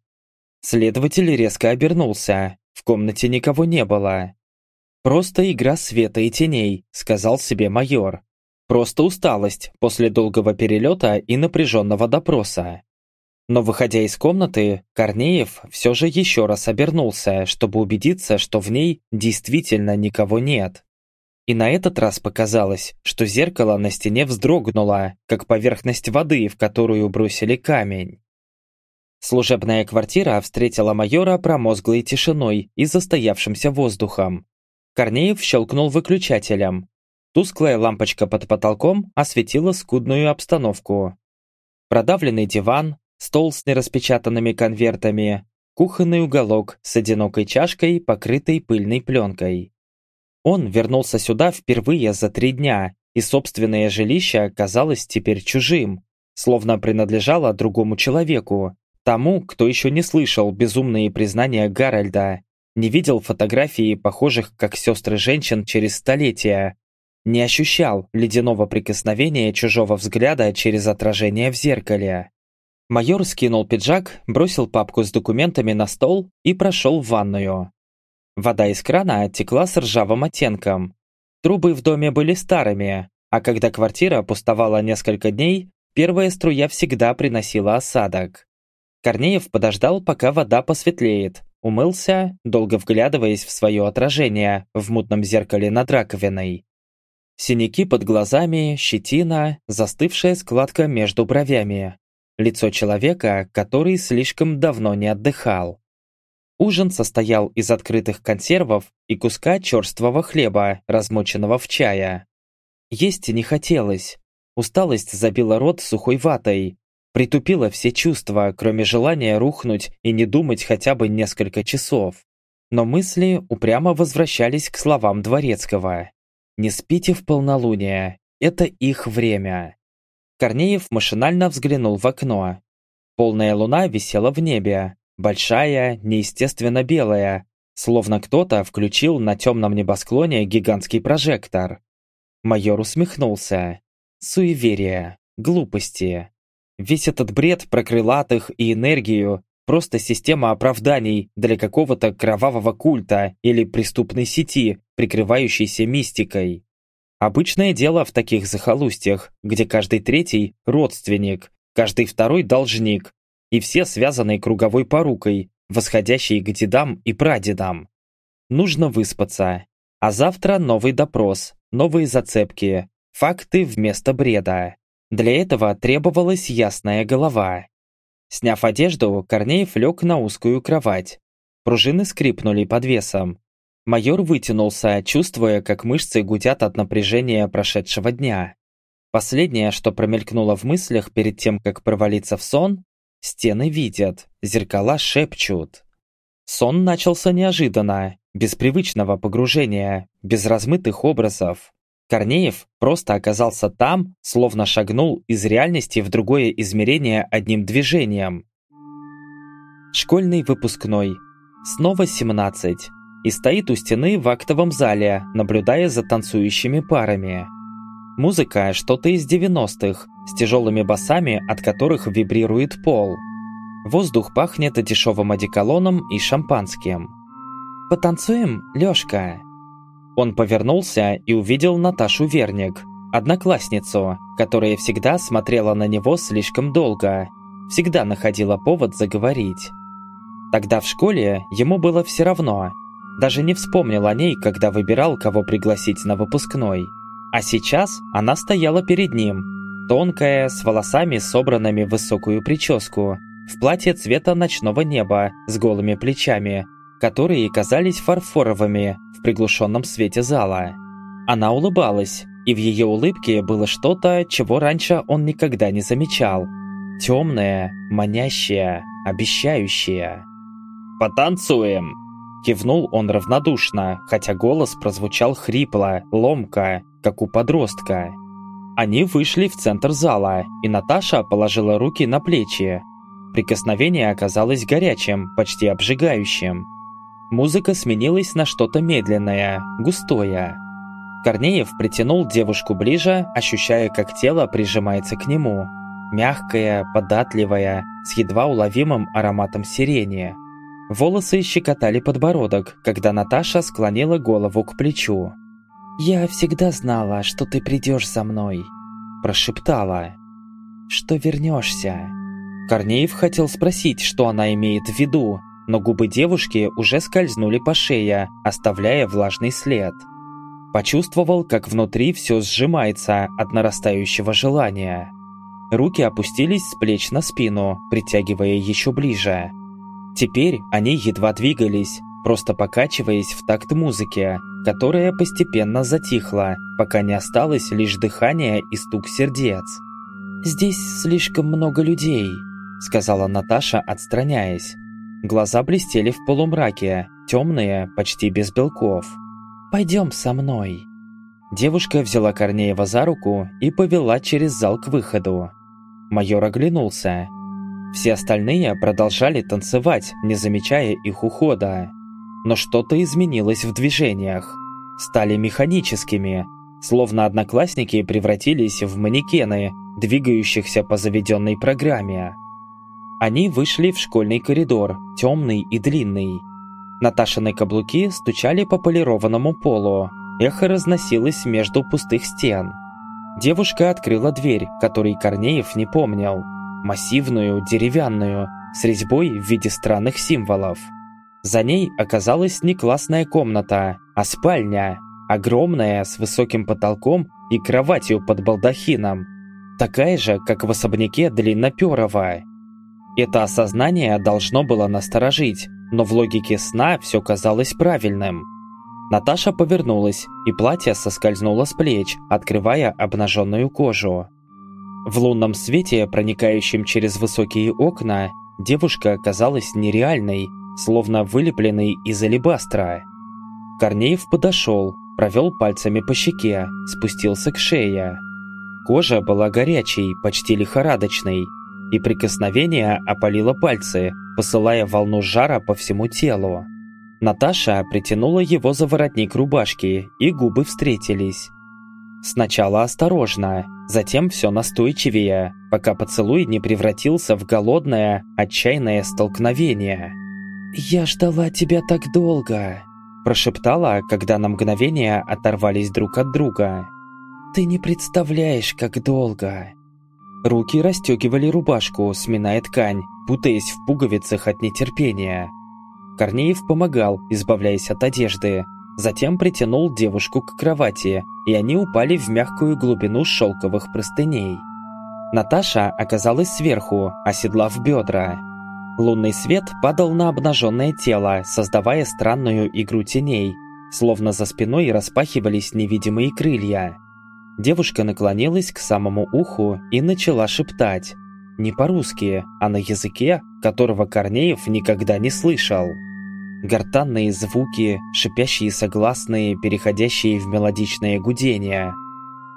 Следователь резко обернулся. В комнате никого не было. «Просто игра света и теней», — сказал себе майор. Просто усталость после долгого перелета и напряженного допроса. Но выходя из комнаты, Корнеев все же еще раз обернулся, чтобы убедиться, что в ней действительно никого нет. И на этот раз показалось, что зеркало на стене вздрогнуло, как поверхность воды, в которую бросили камень. Служебная квартира встретила майора промозглой тишиной и застоявшимся воздухом. Корнеев щелкнул выключателем. Тусклая лампочка под потолком осветила скудную обстановку. Продавленный диван, стол с нераспечатанными конвертами, кухонный уголок с одинокой чашкой, покрытой пыльной пленкой. Он вернулся сюда впервые за три дня, и собственное жилище казалось теперь чужим, словно принадлежало другому человеку, тому, кто еще не слышал безумные признания Гарольда, не видел фотографии, похожих как сестры женщин через столетия, не ощущал ледяного прикосновения чужого взгляда через отражение в зеркале. Майор скинул пиджак, бросил папку с документами на стол и прошел в ванную. Вода из крана текла с ржавым оттенком. Трубы в доме были старыми, а когда квартира пустовала несколько дней, первая струя всегда приносила осадок. Корнеев подождал, пока вода посветлеет, умылся, долго вглядываясь в свое отражение в мутном зеркале над раковиной. Синяки под глазами, щетина, застывшая складка между бровями лицо человека, который слишком давно не отдыхал. Ужин состоял из открытых консервов и куска черствого хлеба, размоченного в чае. Есть не хотелось. Усталость забила рот сухой ватой, притупила все чувства, кроме желания рухнуть и не думать хотя бы несколько часов. Но мысли упрямо возвращались к словам Дворецкого. «Не спите в полнолуние, это их время». Корнеев машинально взглянул в окно. Полная луна висела в небе, большая, неестественно белая, словно кто-то включил на темном небосклоне гигантский прожектор. Майор усмехнулся. Суеверие, глупости. Весь этот бред про крылатых и энергию – просто система оправданий для какого-то кровавого культа или преступной сети, прикрывающейся мистикой. Обычное дело в таких захолустьях, где каждый третий – родственник, каждый второй – должник, и все связаны круговой порукой, восходящей к дедам и прадедам. Нужно выспаться. А завтра новый допрос, новые зацепки, факты вместо бреда. Для этого требовалась ясная голова. Сняв одежду, Корнеев лег на узкую кровать. Пружины скрипнули под весом. Майор вытянулся, чувствуя, как мышцы гудят от напряжения прошедшего дня. Последнее, что промелькнуло в мыслях перед тем, как провалиться в сон, стены видят, зеркала шепчут. Сон начался неожиданно, без привычного погружения, без размытых образов. Корнеев просто оказался там, словно шагнул из реальности в другое измерение одним движением. Школьный выпускной. Снова 17 и стоит у стены в актовом зале, наблюдая за танцующими парами. Музыка что-то из 90-х, с тяжелыми басами, от которых вибрирует пол. Воздух пахнет дешевым одеколоном и шампанским. «Потанцуем, Лёшка?» Он повернулся и увидел Наташу Верник, одноклассницу, которая всегда смотрела на него слишком долго, всегда находила повод заговорить. Тогда в школе ему было все равно – даже не вспомнил о ней, когда выбирал, кого пригласить на выпускной. А сейчас она стояла перед ним, тонкая, с волосами, собранными в высокую прическу, в платье цвета ночного неба, с голыми плечами, которые казались фарфоровыми в приглушенном свете зала. Она улыбалась, и в ее улыбке было что-то, чего раньше он никогда не замечал. Темное, манящее, обещающее. «Потанцуем!» Кивнул он равнодушно, хотя голос прозвучал хрипло, ломко, как у подростка. Они вышли в центр зала, и Наташа положила руки на плечи. Прикосновение оказалось горячим, почти обжигающим. Музыка сменилась на что-то медленное, густое. Корнеев притянул девушку ближе, ощущая, как тело прижимается к нему. Мягкое, податливое, с едва уловимым ароматом сирени. Волосы щекотали подбородок, когда Наташа склонила голову к плечу. «Я всегда знала, что ты придешь за мной», – прошептала. «Что вернешься». Корнеев хотел спросить, что она имеет в виду, но губы девушки уже скользнули по шее, оставляя влажный след. Почувствовал, как внутри все сжимается от нарастающего желания. Руки опустились с плеч на спину, притягивая еще ближе. Теперь они едва двигались, просто покачиваясь в такт музыки, которая постепенно затихла, пока не осталось лишь дыхание и стук сердец. «Здесь слишком много людей», — сказала Наташа, отстраняясь. Глаза блестели в полумраке, темные, почти без белков. «Пойдем со мной». Девушка взяла Корнеева за руку и повела через зал к выходу. Майор оглянулся. Все остальные продолжали танцевать, не замечая их ухода. Но что-то изменилось в движениях. Стали механическими, словно одноклассники превратились в манекены, двигающихся по заведенной программе. Они вышли в школьный коридор, темный и длинный. Наташины каблуки стучали по полированному полу, эхо разносилось между пустых стен. Девушка открыла дверь, которой Корнеев не помнил. Массивную, деревянную, с резьбой в виде странных символов. За ней оказалась не классная комната, а спальня, огромная, с высоким потолком и кроватью под балдахином, такая же, как в особняке Длинноперова. Это осознание должно было насторожить, но в логике сна все казалось правильным. Наташа повернулась, и платье соскользнуло с плеч, открывая обнаженную кожу. В лунном свете, проникающем через высокие окна, девушка оказалась нереальной, словно вылепленный из алебастра. Корнеев подошел, провел пальцами по щеке, спустился к шее. Кожа была горячей, почти лихорадочной, и прикосновение опалило пальцы, посылая волну жара по всему телу. Наташа притянула его за воротник рубашки, и губы встретились. Сначала осторожно, затем все настойчивее, пока поцелуй не превратился в голодное, отчаянное столкновение. «Я ждала тебя так долго», – прошептала, когда на мгновение оторвались друг от друга. «Ты не представляешь, как долго». Руки расстегивали рубашку, сминая ткань, путаясь в пуговицах от нетерпения. Корнеев помогал, избавляясь от одежды. Затем притянул девушку к кровати, и они упали в мягкую глубину шелковых простыней. Наташа оказалась сверху, оседлав бедра. Лунный свет падал на обнаженное тело, создавая странную игру теней, словно за спиной распахивались невидимые крылья. Девушка наклонилась к самому уху и начала шептать. Не по-русски, а на языке, которого Корнеев никогда не слышал. Гортанные звуки, шипящие согласные, переходящие в мелодичное гудение.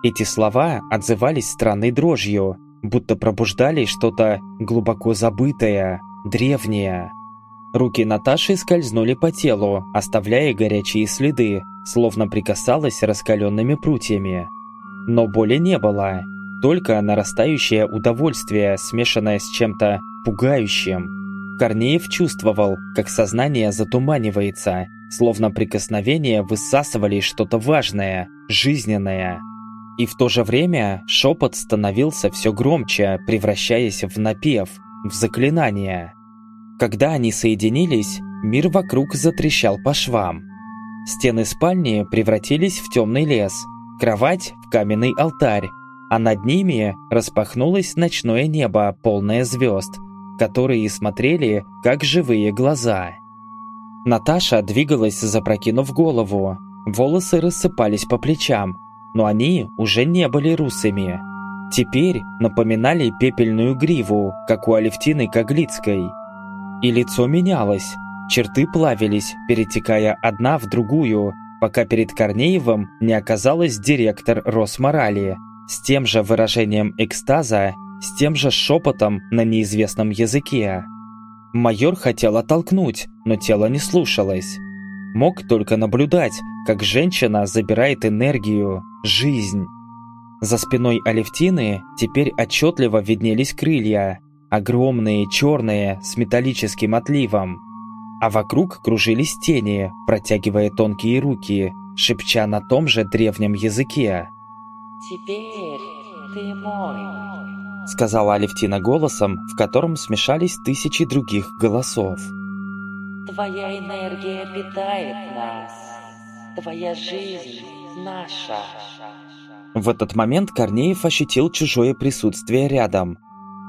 Эти слова отзывались странной дрожью, будто пробуждали что-то глубоко забытое, древнее. Руки Наташи скользнули по телу, оставляя горячие следы, словно прикасалась раскаленными прутьями. Но боли не было, только нарастающее удовольствие, смешанное с чем-то пугающим. Корнеев чувствовал, как сознание затуманивается, словно прикосновения высасывали что-то важное, жизненное. И в то же время шепот становился все громче, превращаясь в напев, в заклинание. Когда они соединились, мир вокруг затрещал по швам. Стены спальни превратились в темный лес, кровать в каменный алтарь, а над ними распахнулось ночное небо, полное звезд, которые смотрели, как живые глаза. Наташа двигалась, запрокинув голову, волосы рассыпались по плечам, но они уже не были русыми. Теперь напоминали пепельную гриву, как у Алевтины Коглицкой. И лицо менялось, черты плавились, перетекая одна в другую, пока перед Корнеевым не оказалась директор Росморали с тем же выражением экстаза, с тем же шепотом на неизвестном языке. Майор хотел оттолкнуть, но тело не слушалось. Мог только наблюдать, как женщина забирает энергию, жизнь. За спиной Алевтины теперь отчетливо виднелись крылья, огромные, черные, с металлическим отливом. А вокруг кружились тени, протягивая тонкие руки, шепча на том же древнем языке. «Теперь ты мой», — сказала Алевтина голосом, в котором смешались тысячи других голосов. «Твоя энергия питает нас. Твоя жизнь наша». В этот момент Корнеев ощутил чужое присутствие рядом.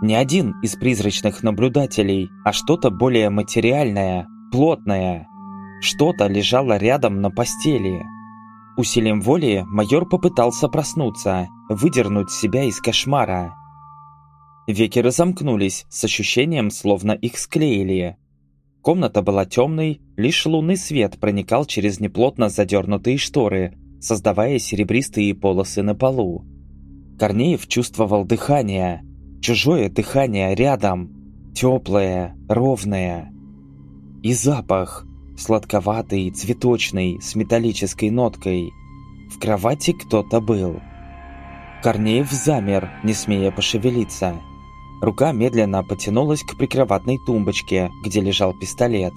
Не один из призрачных наблюдателей, а что-то более материальное, плотное. Что-то лежало рядом на постели. Усилием воли майор попытался проснуться, выдернуть себя из кошмара. Веки разомкнулись с ощущением, словно их склеили. Комната была темной, лишь лунный свет проникал через неплотно задернутые шторы, создавая серебристые полосы на полу. Корнеев чувствовал дыхание, чужое дыхание рядом, теплое, ровное. И запах, сладковатый, цветочный, с металлической ноткой. В кровати кто-то был. Корнеев замер, не смея пошевелиться. Рука медленно потянулась к прикроватной тумбочке, где лежал пистолет.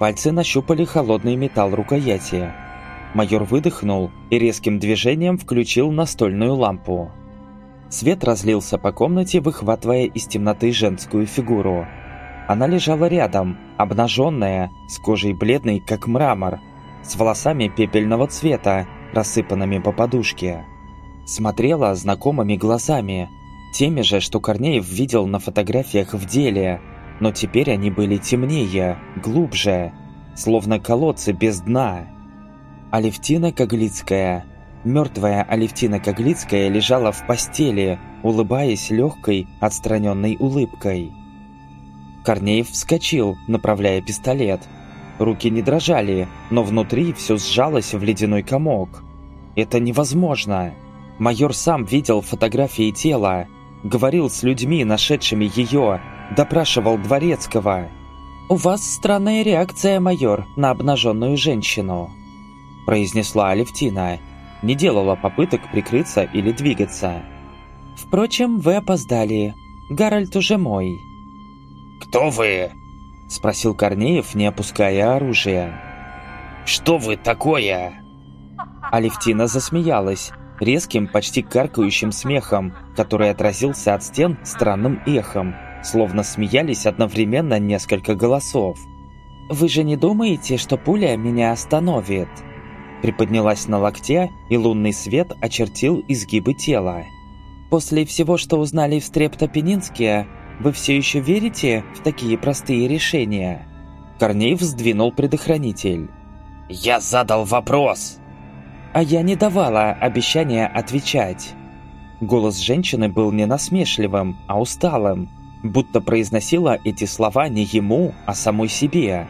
Пальцы нащупали холодный металл рукояти. Майор выдохнул и резким движением включил настольную лампу. Свет разлился по комнате, выхватывая из темноты женскую фигуру. Она лежала рядом, обнаженная, с кожей бледной, как мрамор, с волосами пепельного цвета, рассыпанными по подушке. Смотрела знакомыми глазами, Теми же, что Корнеев видел на фотографиях в деле, но теперь они были темнее, глубже, словно колодцы без дна. Алевтина Коглицкая. Мертвая Алевтина Коглицкая лежала в постели, улыбаясь легкой, отстраненной улыбкой. Корнеев вскочил, направляя пистолет. Руки не дрожали, но внутри все сжалось в ледяной комок. Это невозможно. Майор сам видел фотографии тела, говорил с людьми, нашедшими ее, допрашивал Дворецкого. «У вас странная реакция, майор, на обнаженную женщину», произнесла Алевтина. Не делала попыток прикрыться или двигаться. «Впрочем, вы опоздали. Гарольд уже мой». «Кто вы?» Спросил Корнеев, не опуская оружие. «Что вы такое?» Алевтина засмеялась, резким, почти каркающим смехом, который отразился от стен странным эхом, словно смеялись одновременно несколько голосов. «Вы же не думаете, что пуля меня остановит?» Приподнялась на локте, и лунный свет очертил изгибы тела. «После всего, что узнали в Стрептопенинске, вы все еще верите в такие простые решения?» Корнеев сдвинул предохранитель. «Я задал вопрос!» а я не давала обещания отвечать. Голос женщины был не насмешливым, а усталым, будто произносила эти слова не ему, а самой себе.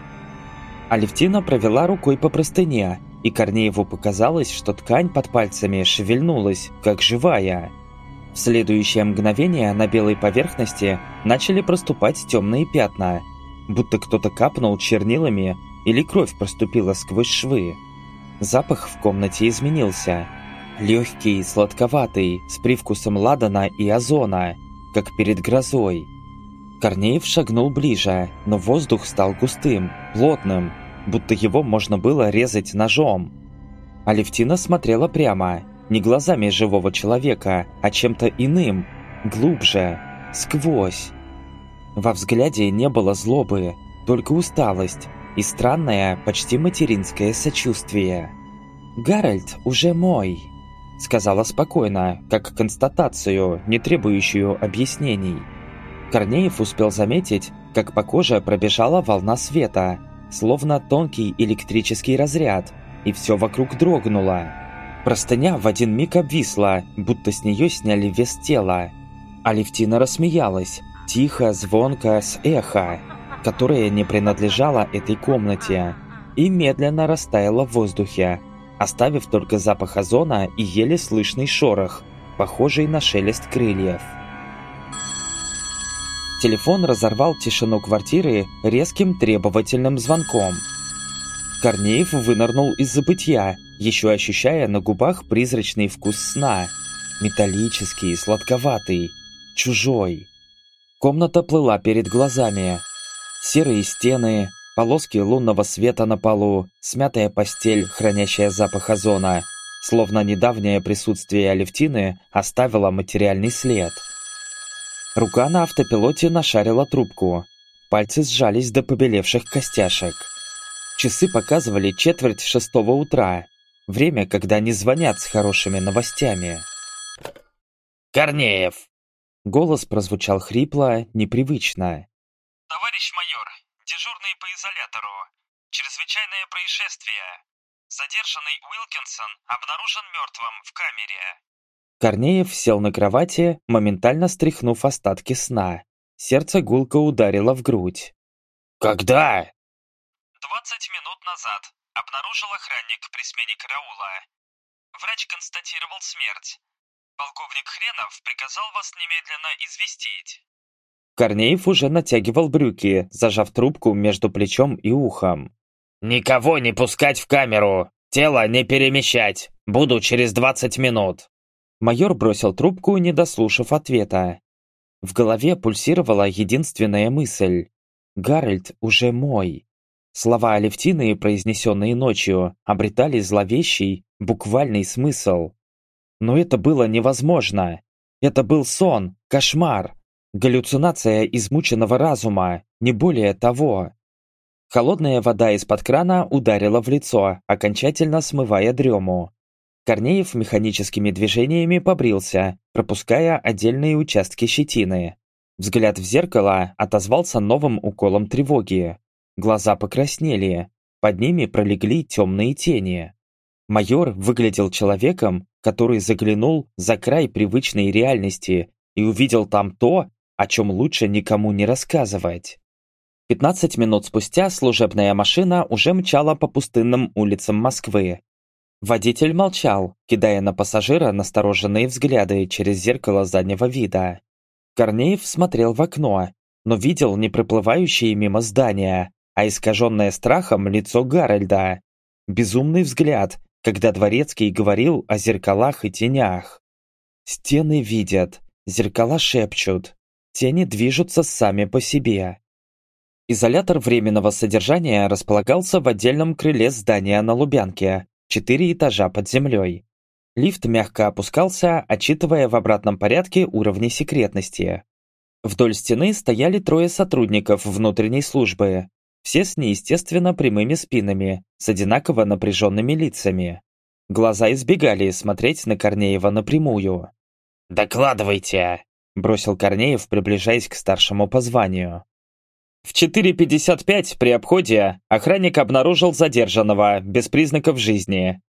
Алевтина провела рукой по простыне, и Корнееву показалось, что ткань под пальцами шевельнулась, как живая. В следующее мгновение на белой поверхности начали проступать темные пятна, будто кто-то капнул чернилами или кровь проступила сквозь швы. Запах в комнате изменился. Легкий, сладковатый, с привкусом ладана и озона, как перед грозой. Корнеев шагнул ближе, но воздух стал густым, плотным, будто его можно было резать ножом. Алевтина смотрела прямо, не глазами живого человека, а чем-то иным, глубже, сквозь. Во взгляде не было злобы, только усталость, и странное, почти материнское сочувствие. «Гарольд уже мой», — сказала спокойно, как констатацию, не требующую объяснений. Корнеев успел заметить, как по коже пробежала волна света, словно тонкий электрический разряд, и все вокруг дрогнуло. Простыня в один миг обвисла, будто с нее сняли вес тела. Алевтина рассмеялась, тихо, звонко, с эхо которая не принадлежала этой комнате, и медленно растаяла в воздухе, оставив только запах озона и еле слышный шорох, похожий на шелест крыльев. Телефон разорвал тишину квартиры резким требовательным звонком. Корнеев вынырнул из забытья, еще ощущая на губах призрачный вкус сна. Металлический, сладковатый, чужой. Комната плыла перед глазами – Серые стены, Полоски лунного света на полу, смятая постель, хранящая запах озона, словно недавнее присутствие Алевтины оставило материальный след. Рука на автопилоте нашарила трубку. Пальцы сжались до побелевших костяшек. Часы показывали четверть шестого утра. Время, когда они звонят с хорошими новостями. «Корнеев!» Голос прозвучал хрипло, непривычно. «Товарищ майор, дежурный по изолятору. Чрезвычайное происшествие. Задержанный Уилкинсон обнаружен мертвым в камере». Корнеев сел на кровати, моментально стряхнув остатки сна. Сердце гулко ударило в грудь. «Когда?» «Двадцать минут назад. Обнаружил охранник при смене караула. Врач констатировал смерть. Полковник Хренов приказал вас немедленно известить». Корнеев уже натягивал брюки, зажав трубку между плечом и ухом. «Никого не пускать в камеру! Тело не перемещать! Буду через двадцать минут!» Майор бросил трубку, не дослушав ответа. В голове пульсировала единственная мысль. «Гарольд уже мой». Слова Алевтины, произнесенные ночью, обретали зловещий, буквальный смысл. Но это было невозможно. Это был сон, кошмар, галлюцинация измученного разума, не более того. Холодная вода из-под крана ударила в лицо, окончательно смывая дрему. Корнеев механическими движениями побрился, пропуская отдельные участки щетины. Взгляд в зеркало отозвался новым уколом тревоги. Глаза покраснели, под ними пролегли темные тени. Майор выглядел человеком, который заглянул за край привычной реальности и увидел там то, о чем лучше никому не рассказывать. 15 минут спустя служебная машина уже мчала по пустынным улицам Москвы. Водитель молчал, кидая на пассажира настороженные взгляды через зеркало заднего вида. Корнеев смотрел в окно, но видел не проплывающие мимо здания, а искаженное страхом лицо Гарольда. Безумный взгляд, когда Дворецкий говорил о зеркалах и тенях. Стены видят, зеркала шепчут, тени движутся сами по себе. Изолятор временного содержания располагался в отдельном крыле здания на Лубянке, четыре этажа под землей. Лифт мягко опускался, отчитывая в обратном порядке уровни секретности. Вдоль стены стояли трое сотрудников внутренней службы, все с неестественно прямыми спинами, с одинаково напряженными лицами. Глаза избегали смотреть на Корнеева напрямую. «Докладывайте!» – бросил Корнеев, приближаясь к старшему по званию. В 4.55 при обходе охранник обнаружил задержанного, без признаков жизни.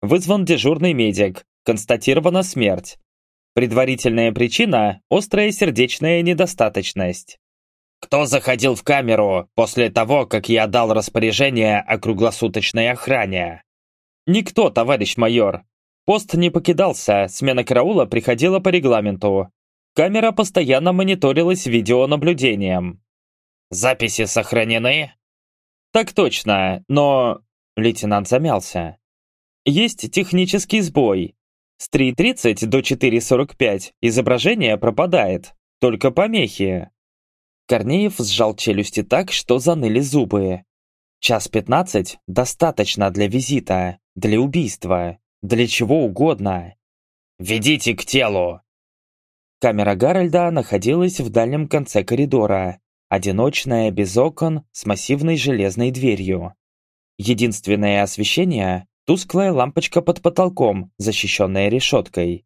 Вызван дежурный медик, констатирована смерть. Предварительная причина – острая сердечная недостаточность. Кто заходил в камеру после того, как я дал распоряжение о круглосуточной охране? Никто, товарищ майор. Пост не покидался, смена караула приходила по регламенту. Камера постоянно мониторилась видеонаблюдением. Записи сохранены? Так точно, но... Лейтенант замялся. Есть технический сбой. С 3.30 до 4.45 изображение пропадает. Только помехи. Корнеев сжал челюсти так, что заныли зубы. Час пятнадцать достаточно для визита, для убийства, для чего угодно. «Ведите к телу!» Камера Гарольда находилась в дальнем конце коридора, одиночная, без окон, с массивной железной дверью. Единственное освещение – тусклая лампочка под потолком, защищенная решеткой.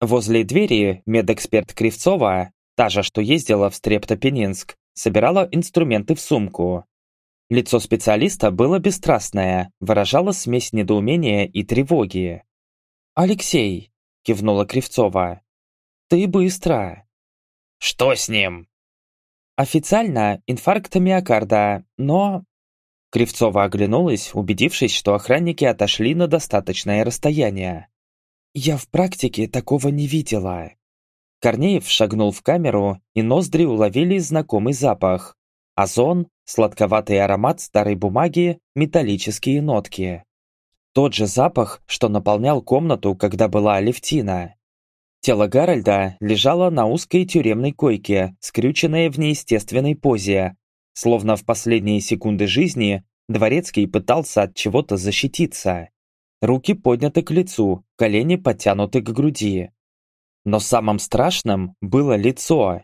Возле двери медэксперт Кривцова Та же, что ездила в Стрептопенинск, собирала инструменты в сумку. Лицо специалиста было бесстрастное, выражало смесь недоумения и тревоги. «Алексей», – кивнула Кривцова, – «ты быстро». «Что с ним?» «Официально инфаркт миокарда, но...» Кривцова оглянулась, убедившись, что охранники отошли на достаточное расстояние. «Я в практике такого не видела». Корнеев шагнул в камеру, и ноздри уловили знакомый запах. Озон, сладковатый аромат старой бумаги, металлические нотки. Тот же запах, что наполнял комнату, когда была Алевтина. Тело Гарольда лежало на узкой тюремной койке, скрюченное в неестественной позе, Словно в последние секунды жизни Дворецкий пытался от чего-то защититься. Руки подняты к лицу, колени подтянуты к груди. Но самым страшным было лицо.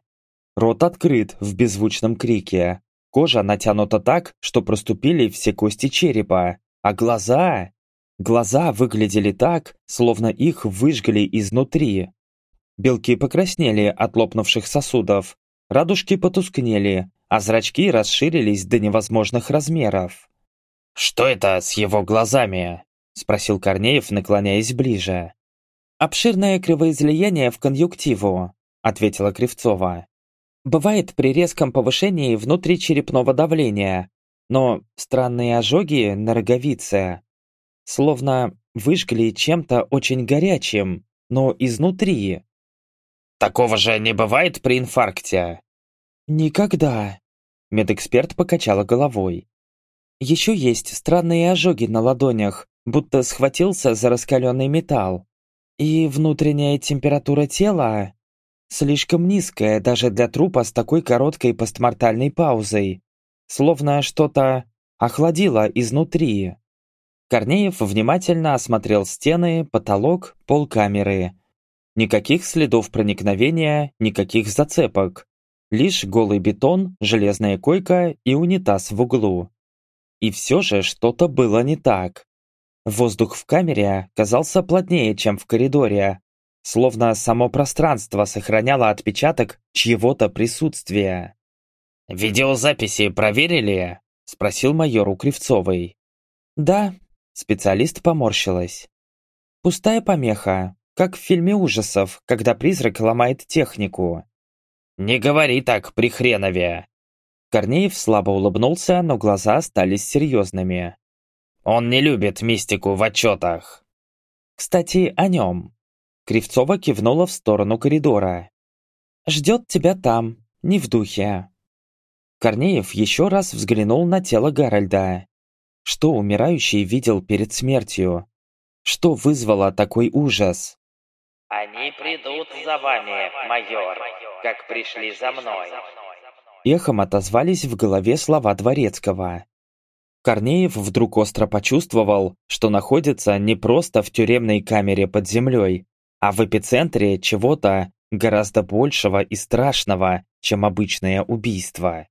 Рот открыт в беззвучном крике. Кожа натянута так, что проступили все кости черепа. А глаза... Глаза выглядели так, словно их выжгли изнутри. Белки покраснели от лопнувших сосудов, радужки потускнели, а зрачки расширились до невозможных размеров. «Что это с его глазами?» – спросил Корнеев, наклоняясь ближе. «Обширное кровоизлияние в конъюнктиву», – ответила Кривцова. «Бывает при резком повышении внутричерепного давления, но странные ожоги на роговице. Словно выжгли чем-то очень горячим, но изнутри. Такого же не бывает при инфаркте? Никогда. Медэксперт покачала головой. Еще есть странные ожоги на ладонях, будто схватился за раскаленный металл. И внутренняя температура тела слишком низкая даже для трупа с такой короткой постмортальной паузой. Словно что-то охладило изнутри. Корнеев внимательно осмотрел стены, потолок, пол камеры. Никаких следов проникновения, никаких зацепок. Лишь голый бетон, железная койка и унитаз в углу. И все же что-то было не так. Воздух в камере казался плотнее, чем в коридоре, словно само пространство сохраняло отпечаток чьего-то присутствия. «Видеозаписи проверили?» – спросил майор у Кривцовой. «Да», Специалист поморщилась. Пустая помеха, как в фильме ужасов, когда призрак ломает технику. «Не говори так при хренове!» Корнеев слабо улыбнулся, но глаза остались серьезными. «Он не любит мистику в отчетах!» «Кстати, о нем!» Кривцова кивнула в сторону коридора. «Ждет тебя там, не в духе!» Корнеев еще раз взглянул на тело Гарольда. Что умирающий видел перед смертью? Что вызвало такой ужас? «Они придут за вами, майор, как пришли за мной». Эхом отозвались в голове слова Дворецкого. Корнеев вдруг остро почувствовал, что находится не просто в тюремной камере под землей, а в эпицентре чего-то гораздо большего и страшного, чем обычное убийство.